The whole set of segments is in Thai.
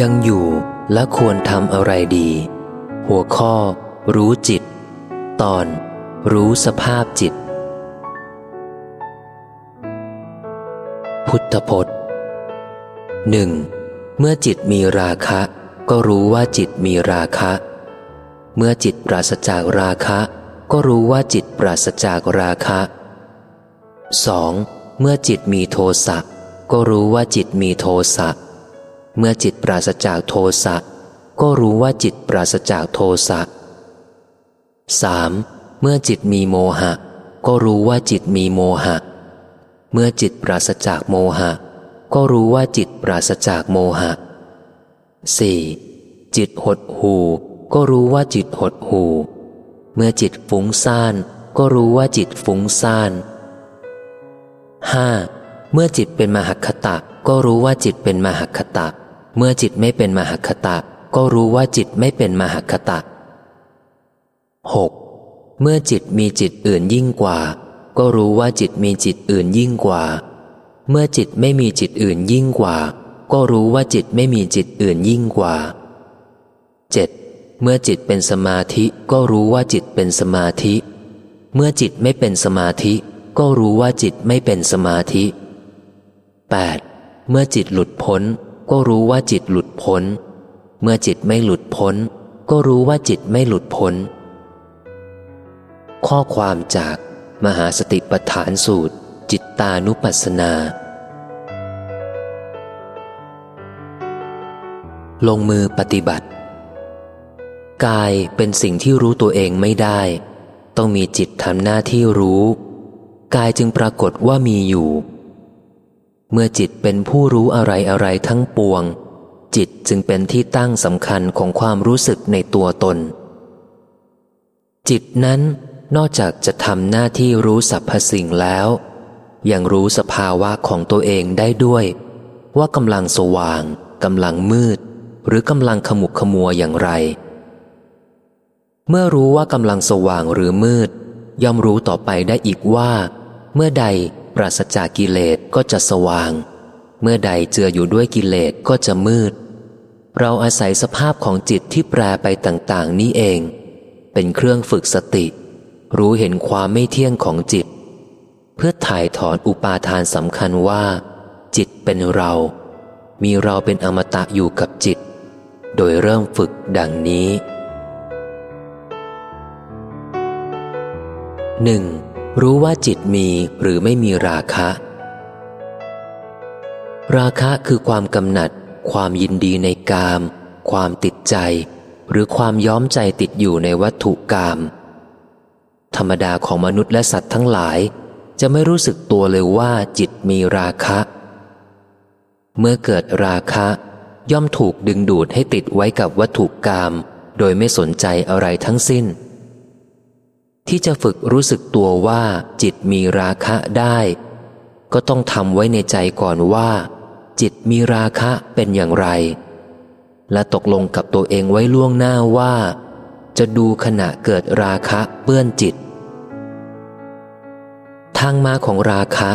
ยังอยู่และควรทำอะไรดี หัวข้อ รู้จิต ตอน รู้สภาพจิต พุทธพจน์หนึ่งเมื่อจิตมีราคะ ก็รู้ว่าจิตมีราคะ เมื่อจิตปราศจากราคะ ก็รู้ว่าจิตปราศจากราคะ 2. เมื่อจิตมีโทสะก็รู้ว่าจิตมีโทสะ เมื่อจิตปราศจากโทสะก็รู้ว่าจิตปราศจากโทสะ 3. เมื่อจิตมีโมหะ ก็รู้ว่าจิตมีโมหะ เมื่อจิตปราศจากโมหะ ก็รู้ว่าจิตปราศจากโมหะ 4. จิตหดหูก็รู้ว่าจิตหดหู เมื่อจิตฟุ้งซ่าน ก็รู้ว่าจิตฟุ้งซ่าน 5. เมื่อจิตเป็นมหคตะ ก็รู้ว่าจิตเป็นมหคตะ เมื่อจิตไม่เป็นมหคตะ ก็รู้ว่าจิตไม่เป็นมหคตะ 6. เมื่อจิตมีจิตอื่นยิ่งกว่า ก็รู้ว่าจิตมีจิตอื่นยิ่งกว่า เมื่อจิตไม่มีจิตอื่นยิ่งกว่า ก็รู้ว่าจิตไม่มีจิตอื่นยิ่งกว่า 7. เมื่อจิตเป็นสมาธิก็รู้ว่าจิตเป็นสมาธิ เมื่อจิตไม่เป็นสมาธิ ก็รู้ว่าจิตไม่เป็นสมาธิ 8. เมื่อจิตหลุดพ้น ก็รู้ว่าจิตหลุดพ้น เมื่อจิตไม่หลุดพ้น ก็รู้ว่าจิตไม่หลุดพ้น ข้อความจากมหาสติปัฏฐานสูตร จิตตานุปัสสนา ลงมือปฏิบัติ กายเป็นสิ่งที่รู้ตัวเองไม่ได้ ต้องมีจิตทำหน้าที่รู้ กายจึงปรากฏว่ามีอยู่ เมื่อจิตเป็นผู้รู้อะไรอะไรทั้งปวง จิตจึงเป็นที่ตั้งสำคัญของความรู้สึกในตัวตน จิตนั้นนอกจากจะทำหน้าที่รู้สรรพสิ่งแล้ว ยังรู้สภาวะของตัวเองได้ด้วย ว่ากำลังสว่างกำลังมืด หรือกำลังขมุกขมัวอย่างไร เมื่อรู้ว่ากำลังสว่างหรือมืด ย่อมรู้ต่อไปได้อีกว่า เมื่อใดปราศจากกิเลสก็จะสว่าง เมื่อใดเจืออยู่ด้วยกิเลสก็จะมืด เราอาศัยสภาพของจิตที่แปรไปต่าง ๆ นี้เอง เป็นเครื่องฝึกสติ รู้เห็นความไม่เที่ยงของจิต เพื่อถ่ายถอนอุปาทานสำคัญว่า จิตเป็นเรา มีเราเป็นอมตะอยู่กับจิต โดยเริ่มฝึกดังนี้หนึ่ง รู้ว่าจิตมีหรือไม่มีราคะ ราคะคือความกำหนัด ความยินดีในกาม ความติดใจ หรือความย้อมใจติดอยู่ในวัตถุกาม ธรรมดาของมนุษย์และสัตว์ทั้งหลาย จะไม่รู้สึกตัวเลยว่าจิตมีราคะ เมื่อเกิดราคะ ย่อมถูกดึงดูดให้ติดไว้กับวัตถุกาม โดยไม่สนใจอะไรทั้งสิ้น ที่จะฝึกรู้สึกตัวว่าจิตมีราคะได้ ก็ต้องทำไว้ในใจก่อนว่า จิตมีราคะเป็นอย่างไร และตกลงกับตัวเองไว้ล่วงหน้าว่า จะดูขณะเกิดราคะเปื้อนจิต ทางมาของราคะ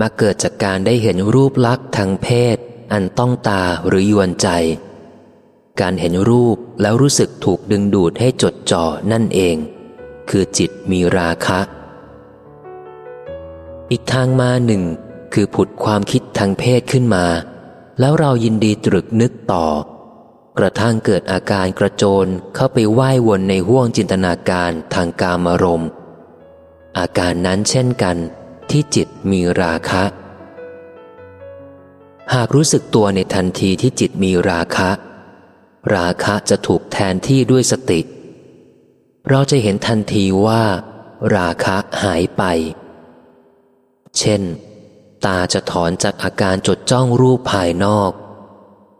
มาเกิดจากการได้เห็นรูปลักษณ์ทางเพศ อันต้องตาหรือยวนใจ การเห็นรูปแล้วรู้สึกถูกดึงดูดให้จดจ่อนั่นเอง คือจิตมีราคะ อีกทางมาหนึ่งคือผุดความคิดทางเพศขึ้นมา แล้วเรายินดีตรึกนึกต่อ กระทั่งเกิดอาการกระโจนเข้าไปไหว้วนในห้วงจินตนาการทางกามารมณ์ อาการนั้นเช่นกัน ที่จิตมีราคะ หากรู้สึกตัวในทันทีที่จิตมีราคะ ราคะจะถูกแทนที่ด้วยสติเเราจะเห็นทันทีว่า ราคะหายไป เช่น ตาจะถอนจากอาการจดจ้องรูปภายนอก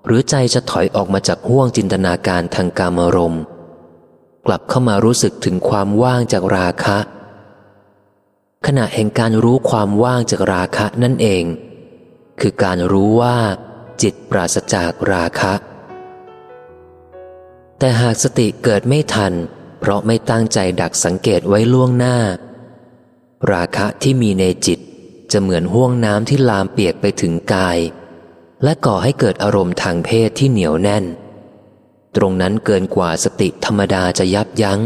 หรือใจจะถอยออกมาจากห่วงจินตนาการทางกามรมกลับเข้ามารู้สึกถึงความว่างจากราคะ ขณะแห่งการรู้ความว่างจากราคะนั่นเอง คือการรู้ว่า จิตปราศจากราคะ แต่หากสติเกิดไม่ทันเเพราะไม่ตั้งใจดักสังเกตไว้ล่วงหน้า ราคะที่มีในจิตจะเหมือนห่วงน้ำที่ลามเปียกไปถึงกาย และก่อให้เกิดอารมณ์ทางเพศที่เหนียวแน่น ตรงนั้นเกินกว่าสติธรรมดาจะยับยัง้ง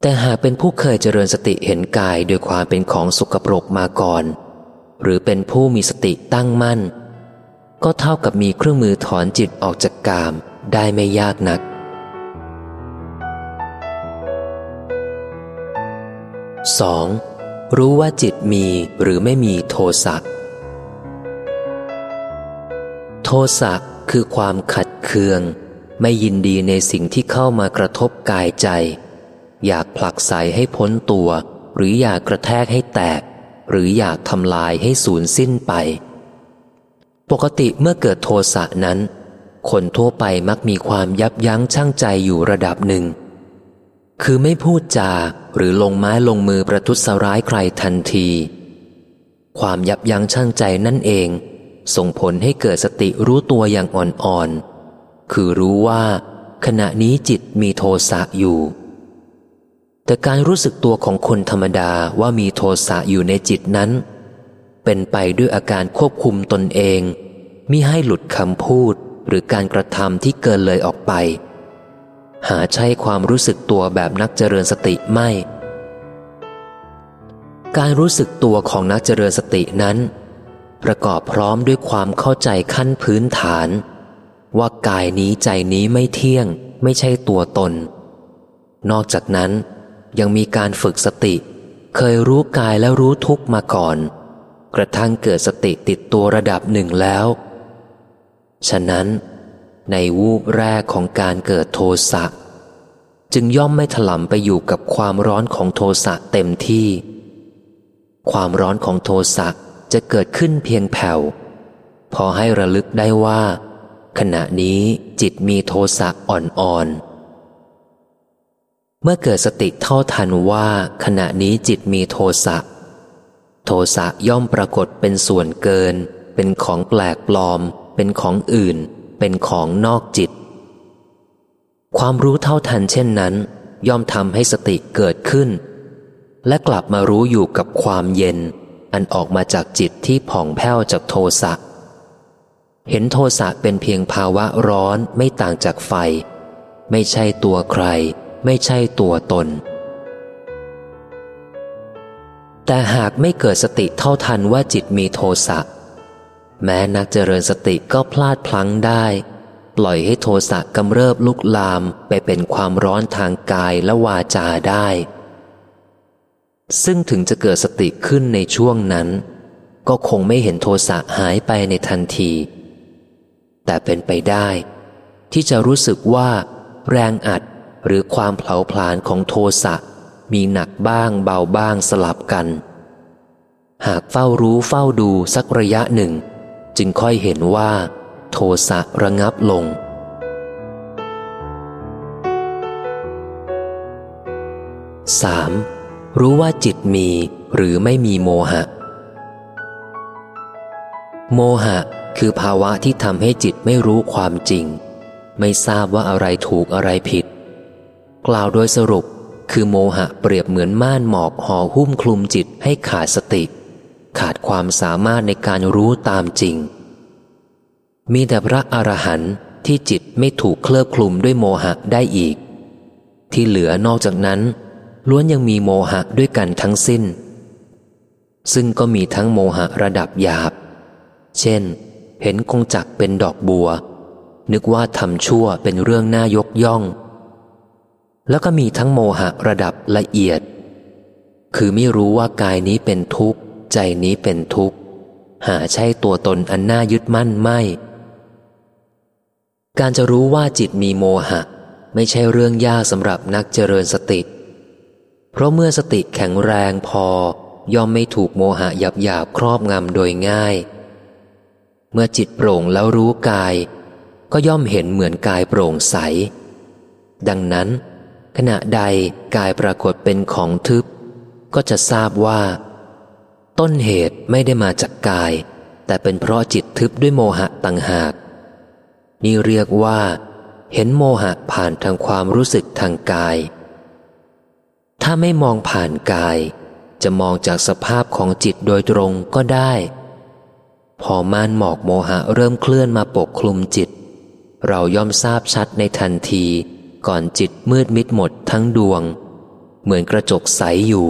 แต่หากเป็นผู้เคยเจริญสติเห็นกายโดยความเป็นของสุกปรกมาก่อน หรือเป็นผู้มีสติตั้งมั่น ก็เท่ากับมีเครื่องมือถอนจิตออกจากกามได้ไม่ยากนัก 2. รู้ว่าจิตมีหรือไม่มีโทสะ โทสะคือความขัดเคือง ไม่ยินดีในสิ่งที่เข้ามากระทบกายใจ อยากผลักใสให้พ้นตัว หรืออยากกระแทกให้แตก หรืออยากทำลายให้สูญสิ้นไป ปกติเมื่อเกิดโทสะนั้น คนทั่วไปมักมีความยับยั้งชั่งใจอยู่ระดับหนึ่ง คือไม่พูดจาหรือลงไม้ลงมือประทุษร้ายใครทันที ความยับยั้งชั่งใจนั่นเอง ส่งผลให้เกิดสติรู้ตัวอย่างอ่อนๆ คือรู้ว่า ขณะนี้จิตมีโทสะอยู่ แต่การรู้สึกตัวของคนธรรมดาว่ามีโทสะอยู่ในจิตนั้น เป็นไปด้วยอาการควบคุมตนเองมิให้หลุดคำพูดหรือการกระทำที่เกินเลยออกไป หาใช่ความรู้สึกตัวแบบนักเจริญสติไม่ การรู้สึกตัวของนักเจริญสตินั้น ประกอบพร้อมด้วยความเข้าใจขั้นพื้นฐาน ว่ากายนี้ใจนี้ไม่เที่ยง ไม่ใช่ตัวตน นอกจากนั้นยังมีการฝึกสติ เคยรู้กายและรู้ทุกมาก่อน กระทั่งเกิดสติติดตัวระดับหนึ่งแล้ว ฉะนั้น ในวูบแรกของการเกิดโทสะจึงย่อมไม่ถลำไปอยู่กับความร้อนของโทสะเต็มที่ ความร้อนของโทสะจะเกิดขึ้นเพียงแผ่ว พอให้ระลึกได้ว่า ขณะนี้จิตมีโทสะอ่อนๆ เมื่อเกิดสติเท่าทันว่าขณะนี้จิตมีโทสะ โทสะย่อมปรากฏเป็นส่วนเกิน เป็นของแปลกปลอม เป็นของอื่น เป็นของนอกจิต ความรู้เท่าทันเช่นนั้น ย่อมทำให้สติเกิดขึ้น และกลับมารู้อยู่กับความเย็น อันออกมาจากจิตที่ผ่องแผ้วจากโทสะ เห็นโทสะเป็นเพียงภาวะร้อนไม่ต่างจากไฟ ไม่ใช่ตัวใคร ไม่ใช่ตัวตน แต่หากไม่เกิดสติเท่าทันว่าจิตมีโทสะ แม้นักเจริญสติก็พลาดพลั้งได้ ปล่อยให้โทสะกำเริบลุกลามไปเป็นความร้อนทางกายและวาจาได้ ซึ่งถึงจะเกิดสติขึ้นในช่วงนั้น ก็คงไม่เห็นโทสะหายไปในทันที แต่เป็นไปได้ ที่จะรู้สึกว่า แรงอัดหรือความเผาผลาญของโทสะมีหนักบ้างเบาบ้างสลับกัน หากเฝ้ารู้เฝ้าดูสักระยะหนึ่ง จึงค่อยเห็นว่า โทสะระงับลง 3. รู้ว่าจิตมีหรือไม่มีโมหะ โมหะคือภาวะที่ทำให้จิตไม่รู้ความจริง ไม่ทราบว่าอะไรถูกอะไรผิด กล่าวโดยสรุปคือโมหะเปรียบเหมือนม่านหมอกห่อหุ้มคลุมจิตให้ขาดสติ ขาดความสามารถในการรู้ตามจริง มีแต่พระอรหันต์ที่จิตไม่ถูกเคลิบคลุมด้วยโมหะได้อีก ที่เหลือนอกจากนั้น ล้วนยังมีโมหะด้วยกันทั้งสิ้น ซึ่งก็มีทั้งโมหะระดับหยาบ เช่น เห็นกงจักเป็นดอกบัว นึกว่าทำชั่วเป็นเรื่องน่ายกย่อง แล้วก็มีทั้งโมหะระดับละเอียด คือไม่รู้ว่ากายนี้เป็นทุกข์ ใจนี้เป็นทุกข์ หาใช่ตัวตนอันน่ายึดมั่นไม่ การจะรู้ว่าจิตมีโมหะ ไม่ใช่เรื่องยากสำหรับนักเจริญสติ เพราะเมื่อสติแข็งแรงพอย่อมไม่ถูกโมหะหยับหยาบครอบงำโดยง่าย เมื่อจิตโปร่งแล้วรู้กาย ก็ย่อมเห็นเหมือนกายโปร่งใส ดังนั้น ขณะใดกายปรากฏเป็นของทึบ ก็จะทราบว่า ต้นเหตุไม่ได้มาจากกาย แต่เป็นเพราะจิตทึบด้วยโมหะต่างหาก นี่เรียกว่า เห็นโมหะผ่านทางความรู้สึกทางกาย ถ้าไม่มองผ่านกาย จะมองจากสภาพของจิตโดยตรงก็ได้ พอม่านหมอกโมหะเริ่มเคลื่อนมาปกคลุมจิต เราย่อมทราบชัดในทันที ก่อนจิตมืดมิดหมดทั้งดวง เหมือนกระจกใสอยู่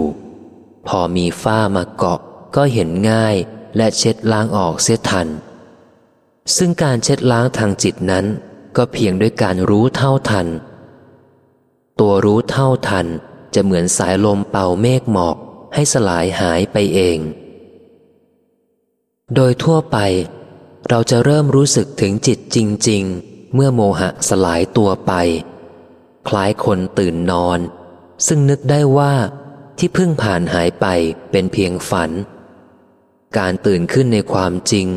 พอมีฝ้ามาเกาะ ก็เห็นง่ายและเช็ดล้างออกเสียทัน ซึ่งการเช็ดล้างทางจิตนั้น ก็เพียงด้วยการรู้เท่าทัน ตัวรู้เท่าทันจะเหมือนสายลมเป่าเมฆหมอกให้สลายหายไปเอง โดยทั่วไป เราจะเริ่มรู้สึกถึงจิตจริง ๆ เมื่อโมหะสลายตัวไป คล้ายคนตื่นนอน ซึ่งนึกได้ว่าที่เพิ่งผ่านหายไปเป็นเพียงฝัน การตื่นขึ้นในความจริง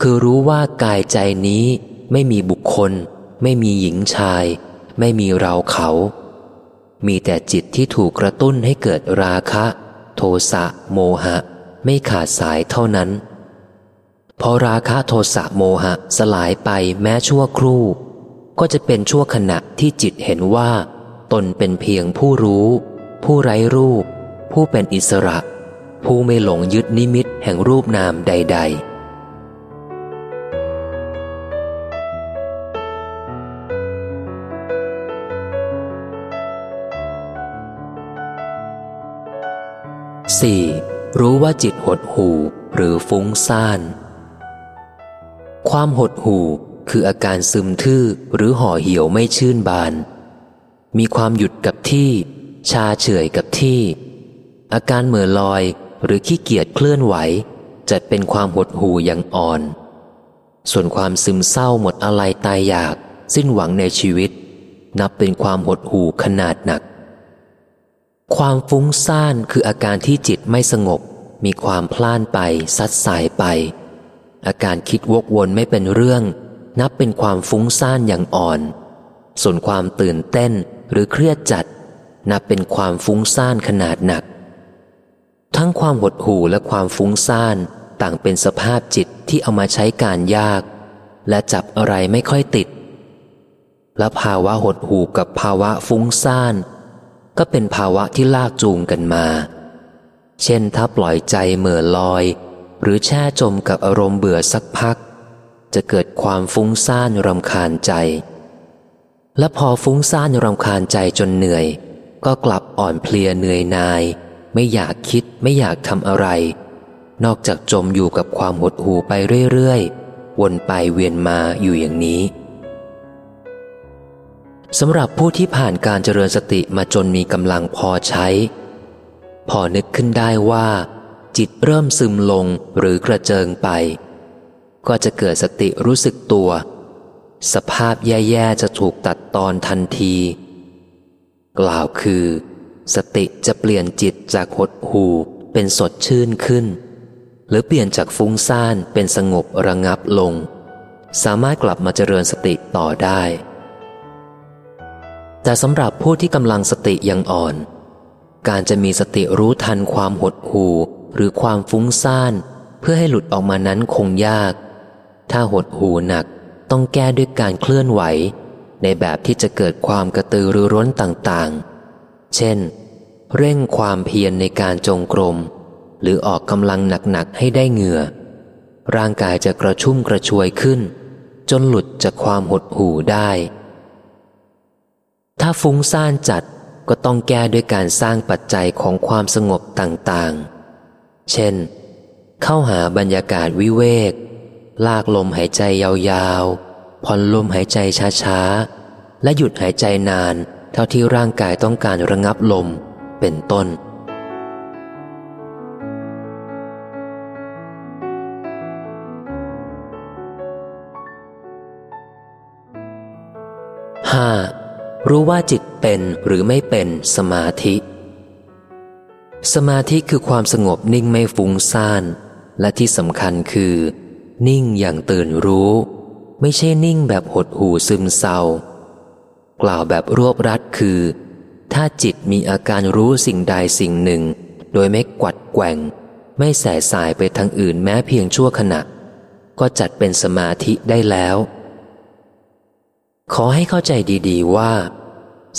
คือรู้ว่ากายใจนี้ไม่มีบุคคล ไม่มีหญิงชาย ไม่มีเราเขา มีแต่จิตที่ถูกกระตุ้นให้เกิดราคะ โทสะโมหะ ไม่ขาดสายเท่านั้น พอราคะโทสะโมหะสลายไปแม้ชั่วครู่ ก็จะเป็นชั่วขณะที่จิตเห็นว่า ตนเป็นเพียงผู้รู้ ผู้ไร้รูป ผู้เป็นอิสระ ผู้ไม่หลงยึดนิมิต แห่งรูปนามใดๆ 4. รู้ว่าจิตหดหู่หรือฟุ้งซ่าน ความหดหู่คืออาการซึมทื่อหรือห่อเหี่ยวไม่ชื่นบาน มีความหยุดกับที่ ชาเฉยกับที่ อาการเหม่อลอย หรือขี้เกียจเคลื่อนไหว จัดเป็นความหดหู่อย่างอ่อน ส่วนความซึมเศร้าหมดอะไรตายอยาก สิ้นหวังในชีวิต นับเป็นความหดหู่ขนาดหนัก ความฟุ้งซ่านคืออาการที่จิตไม่สงบ มีความพล่านไปซัดสายไป อาการคิดวกวนไม่เป็นเรื่อง นับเป็นความฟุ้งซ่านอย่างอ่อน ส่วนความตื่นเต้นหรือเครียดจัด นับเป็นความฟุ้งซ่านขนาดหนัก ทั้งความหดหู่และความฟุ้งซ่านต่างเป็นสภาพจิตที่เอามาใช้การยาก และจับอะไรไม่ค่อยติด และภาวะหดหู่กับภาวะฟุ้งซ่าน ก็เป็นภาวะที่ลากจูงกันมา เช่นถ้าปล่อยใจเหม่อลอย หรือแช่จมกับอารมณ์เบื่อสักพัก จะเกิดความฟุ้งซ่านรำคาญใจ และพอฟุ้งซ่านรำคาญใจจนเหนื่อย ก็กลับอ่อนเพลียเหนื่อยนาย ไม่อยากคิดไม่อยากทำอะไร นอกจากจมอยู่กับความหดหู่ไปเรื่อยๆ วนไปเวียนมาอยู่อย่างนี้สำหรับผู้ที่ผ่านการเจริญสติมาจนมีกำลังพอใช้ พอนึกขึ้นได้ว่า จิตเริ่มซึมลงหรือกระเจิงไป ก็จะเกิดสติรู้สึกตัว สภาพแย่ๆจะถูกตัดตอนทันที กล่าวคือ สติจะเปลี่ยนจิตจากหดหูเป็นสดชื่นขึ้น หรือเปลี่ยนจากฟุ้งซ่านเป็นสงบระงับลง สามารถกลับมาเจริญสติต่อได้ แต่สำหรับผู้ที่กำลังสติยังอ่อน การจะมีสติรู้ทันความหดหูหรือความฟุ้งซ่านเพื่อให้หลุดออกมานั้นคงยาก ถ้าหดหูหนักต้องแก้ด้วยการเคลื่อนไหว ในแบบที่จะเกิดความกระตือรือร้นต่างๆ เช่น เร่งความเพียรในการจงกรม หรือออกกำลังหนักๆให้ได้เหงื่อ ร่างกายจะกระชุ่มกระชวยขึ้น จนหลุดจากความหดหู่ได้ ถ้าฟุ้งซ่านจัดก็ต้องแก้ด้วยการสร้างปัจจัยของความสงบต่างๆ เช่น เข้าหาบรรยากาศวิเวก ลากลมหายใจยาวๆ ผ่อนลมหายใจช้าๆ และหยุดหายใจนาน เท่าที่ร่างกายต้องการระงับลมเป็นต้นหารู้ว่าจิตเป็นหรือไม่เป็นสมาธิ สมาธิคือความสงบนิ่งไม่ฟุ้งซ่าน และที่สำคัญคือ นิ่งอย่างตื่นรู้ ไม่ใช่นิ่งแบบหดหูซึมเศร้า กล่าวแบบรวบรัดคือ ถ้าจิตมีอาการรู้สิ่งใดสิ่งหนึ่ง โดยไม่กวัดแกว่ง ไม่แสสายไปทางอื่นแม้เพียงชั่วขณะ ก็จัดเป็นสมาธิได้แล้ว ขอให้เข้าใจดีๆว่า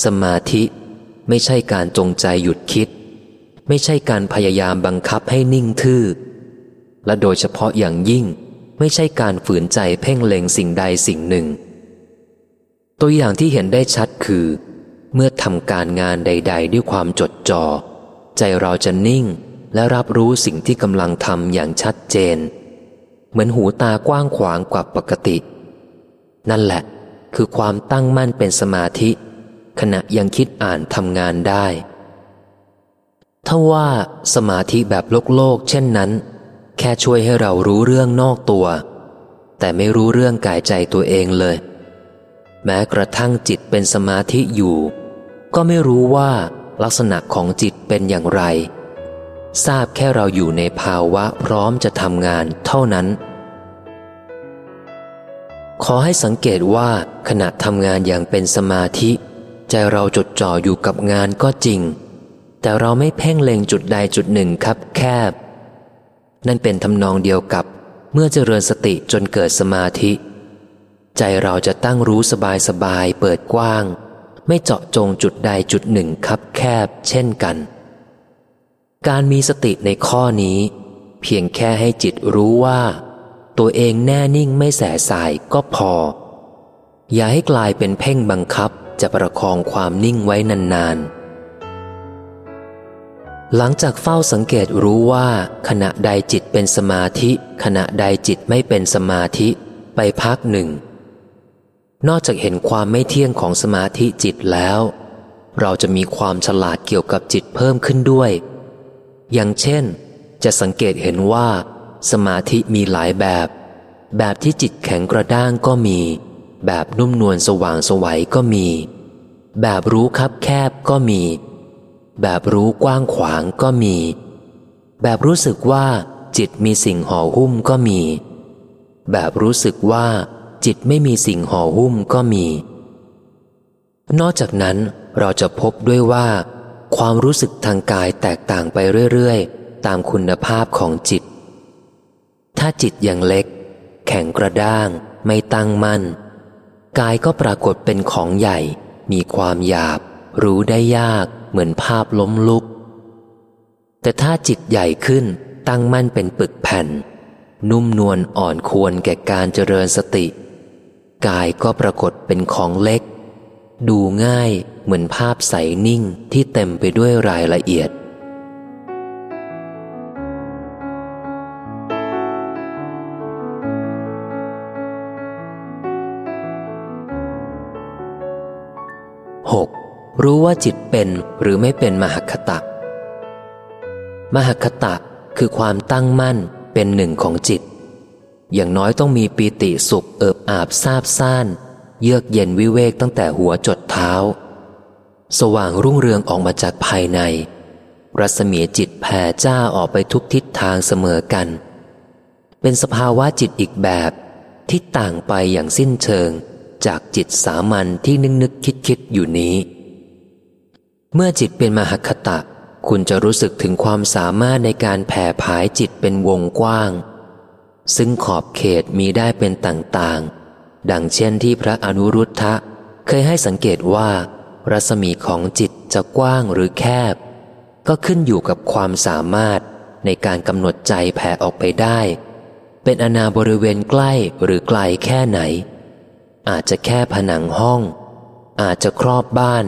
สมาธิไม่ใช่การจงใจหยุดคิด ไม่ใช่การพยายามบังคับให้นิ่งทื่อ และโดยเฉพาะอย่างยิ่งไม่ใช่การฝืนใจเพ่งเล็งสิ่งใดสิ่งหนึ่ง ตัวอย่างที่เห็นได้ชัดคือ เมื่อทำการงานใด ๆ ด้วยความจดจอ่อใจเราจะนิ่งและรับรู้สิ่งที่กำลังทำอย่างชัดเจน เหมือนหูตากว้างขวางกว่าปกติ นั่นแหละ คือความตั้งมั่นเป็นสมาธิ ขณะยังคิดอ่านทำงานได้ถ้าว่าสมาธิแบบโลกโลกเช่นนั้น แค่ช่วยให้เรารู้เรื่องนอกตัว แต่ไม่รู้เรื่องกายใจตัวเองเลย แม้กระทั่งจิตเป็นสมาธิอยู่ ก็ไม่รู้ว่าลักษณะของจิตเป็นอย่างไร ทราบแค่เราอยู่ในภาวะพร้อมจะทำงานเท่านั้น ขอให้สังเกตว่าขณะทำงานอย่างเป็นสมาธิ ใจเราจดจ่ออยู่กับงานก็จริง แต่เราไม่เพ่งเล็งจุดใดจุดหนึ่งครับแคบ นั่นเป็นทำนองเดียวกับเมื่อเจริญสติจนเกิดสมาธิ ใจเราจะตั้งรู้สบายสบายเปิดกว้าง ไม่เจาะจงจุดใดจุดหนึ่งคับแคบ เช่นกัน การมีสติในข้อนี้ เพียงแค่ให้จิตรู้ว่า ตัวเองแน่นิ่งไม่แสสายก็พอ อย่าให้กลายเป็นเพ่งบังคับจะประคองความนิ่งไว้นานๆหลังจากเฝ้าสังเกตรู้ว่า ขณะใดจิตเป็นสมาธิ ขณะใดจิตไม่เป็นสมาธิ ไปพักหนึ่ง นอกจากเห็นความไม่เที่ยงของสมาธิจิตแล้ว เราจะมีความฉลาดเกี่ยวกับจิตเพิ่มขึ้นด้วย อย่างเช่น จะสังเกตเห็นว่า สมาธิมีหลายแบบ แบบที่จิตแข็งกระด้างก็มี แบบนุ่มนวลสว่างสวัยก็มี แบบรู้คับแคบก็มี แบบรู้กว้างขวางก็มี แบบรู้สึกว่าจิตมีสิ่งห่อหุ้มก็มี แบบรู้สึกว่า จิตไม่มีสิ่งห่อหุ้มก็มี นอกจากนั้นเราจะพบด้วยว่า ความรู้สึกทางกายแตกต่างไปเรื่อยๆ ตามคุณภาพของจิต ถ้าจิตยังเล็ก แข็งกระด้าง ไม่ตั้งมั่น กายก็ปรากฏเป็นของใหญ่ มีความหยาบ รู้ได้ยาก เหมือนภาพล้มลุก แต่ถ้าจิตใหญ่ขึ้นตั้งมั่นเป็นปึกแผ่นนุ่มนวลอ่อนควรแก่การเจริญสติ กายก็ปรากฏเป็นของเล็ก ดูง่ายเหมือนภาพใสนิ่งที่เต็มไปด้วยรายละเอียดหกรู้ว่าจิตเป็นหรือไม่เป็นมหคตะมหคตะคือความตั้งมั่นเป็นหนึ่งของจิต อย่างน้อยต้องมีปีติสุขเอิบอาบซาบซ่าน เยือกเย็นวิเวกตั้งแต่หัวจดเท้า สว่างรุ่งเรืองออกมาจากภายใน รัศมีจิตแผ่จ้าออกไปทุกทิศทางเสมอกัน เป็นสภาวะจิตอีกแบบที่ต่างไปอย่างสิ้นเชิงจากจิตสามัญที่นึกนึกคิดคิดอยู่นี้ เมื่อจิตเป็นมหคตะ คุณจะรู้สึกถึงความสามารถในการแผ่ผายจิตเป็นวงกว้าง ซึ่งขอบเขตมีได้เป็นต่างๆ ดังเช่นที่พระอนุรุทธะ เคยให้สังเกตว่า รัศมีของจิตจะกว้างหรือแคบ ก็ขึ้นอยู่กับความสามารถในการกำหนดใจแผ่ออกไปได้ เป็นอนาบริเวณใกล้หรือไกลแค่ไหน อาจจะแค่ผนังห้อง อาจจะครอบบ้าน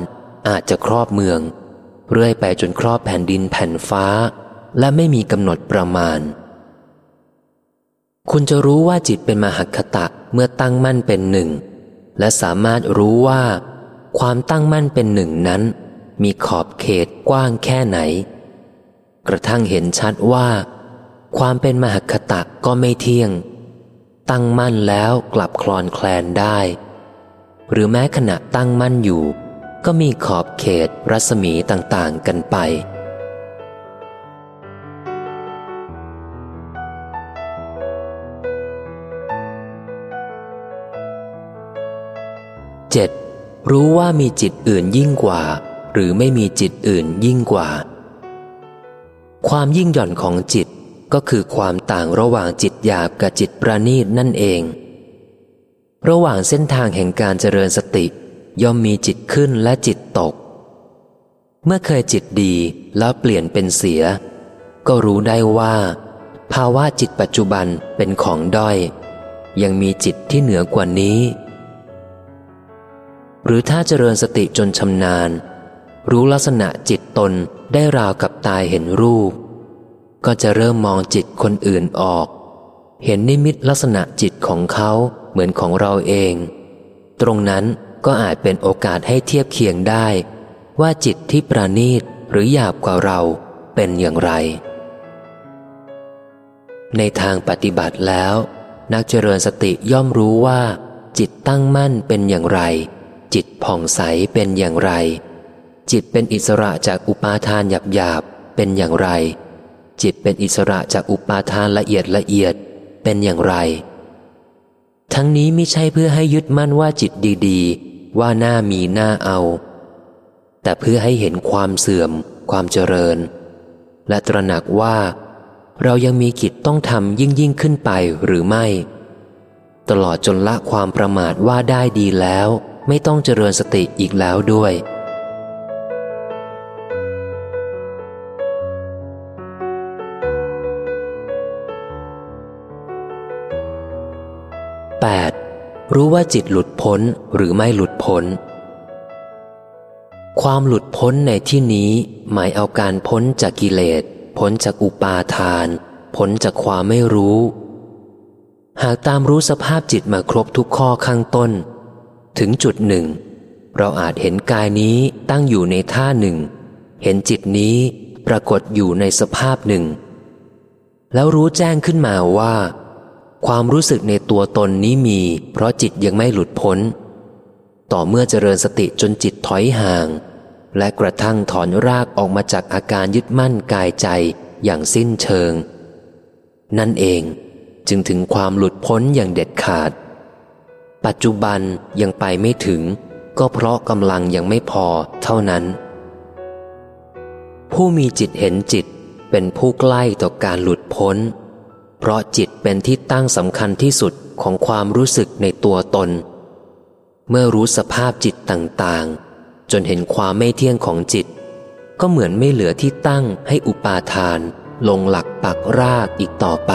อาจจะครอบเมือง เรื่อยไปจนครอบแผ่นดินแผ่นฟ้า และไม่มีกำหนดประมาณ คุณจะรู้ว่าจิตเป็นมหคตะเมื่อตั้งมั่นเป็นหนึ่ง และสามารถรู้ว่า ความตั้งมั่นเป็นหนึ่งนั้น มีขอบเขตกว้างแค่ไหน กระทั่งเห็นชัดว่า ความเป็นมหคตะก็ไม่เที่ยง ตั้งมั่นแล้วกลับคลอนแคลนได้ หรือแม้ขณะตั้งมั่นอยู่ ก็มีขอบเขตรัศมีต่างๆกันไป เจ็ดรู้ว่ามีจิตอื่นยิ่งกว่า หรือไม่มีจิตอื่นยิ่งกว่า ความยิ่งหย่อนของจิตก็คือความต่างระหว่างจิตหยาบกับจิตประณีตนั่นเอง ระหว่างเส้นทางแห่งการเจริญสติ ย่อมมีจิตขึ้นและจิตตก เมื่อเคยจิตดีแล้วเปลี่ยนเป็นเสีย ก็รู้ได้ว่า ภาวะจิตปัจจุบันเป็นของด้อย ยังมีจิตที่เหนือกว่านี้ หรือถ้าเจริญสติจนชำนาญ รู้ลักษณะจิตตนได้ราวกับตายเห็นรูป ก็จะเริ่มมองจิตคนอื่นออก เห็นนิมิตลักษณะจิตของเขาเหมือนของเราเอง ตรงนั้นก็อาจเป็นโอกาสให้เทียบเคียงได้ ว่าจิตที่ประณีตหรือหยาบกว่าเราเป็นอย่างไร ในทางปฏิบัติแล้ว นักเจริญสติย่อมรู้ว่า จิตตั้งมั่นเป็นอย่างไร จิตผ่องใสเป็นอย่างไร จิตเป็นอิสระจากอุปาทานหยาบหยาบเป็นอย่างไร จิตเป็นอิสระจากอุปาทานละเอียดละเอียดเป็นอย่างไร ทั้งนี้ไม่ใช่เพื่อให้ยึดมั่นว่าจิตดีๆ ว่าหน้ามีหน้าเอา แต่เพื่อให้เห็นความเสื่อม ความเจริญ และตระหนักว่า เรายังมีกิจต้องทำยิ่งยิ่งขึ้นไปหรือไม่ ตลอดจนละความประมาทว่าได้ดีแล้ว ไม่ต้องเจริญสติอีกแล้วด้วย 8. รู้ว่าจิตหลุดพ้นหรือไม่หลุดพ้น ความหลุดพ้นในที่นี้หมายเอาการพ้นจากกิเลส พ้นจากอุปาทาน พ้นจากความไม่รู้ หากตามรู้สภาพจิตมาครบทุกข้อข้างต้น ถึงจุดหนึ่ง เราอาจเห็นกายนี้ตั้งอยู่ในท่าหนึ่ง เห็นจิตนี้ปรากฏอยู่ในสภาพหนึ่ง แล้วรู้แจ้งขึ้นมาว่า ความรู้สึกในตัวตนนี้มี เพราะจิตยังไม่หลุดพ้น ต่อเมื่อเจริญสติจนจิตถอยห่าง และกระทั่งถอนรากออกมาจากอาการยึดมั่นกายใจอย่างสิ้นเชิง นั่นเองจึงถึงความหลุดพ้นอย่างเด็ดขาด ปัจจุบันยังไปไม่ถึง ก็เพราะกำลังยังไม่พอเท่านั้น ผู้มีจิตเห็นจิตเป็นผู้ใกล้ต่อการหลุดพ้น เพราะจิตเป็นที่ตั้งสำคัญที่สุดของความรู้สึกในตัวตน เมื่อรู้สภาพจิตต่างๆ จนเห็นความไม่เที่ยงของจิต ก็เหมือนไม่เหลือที่ตั้งให้อุปาทาน ลงหลักปักรากอีกต่อไป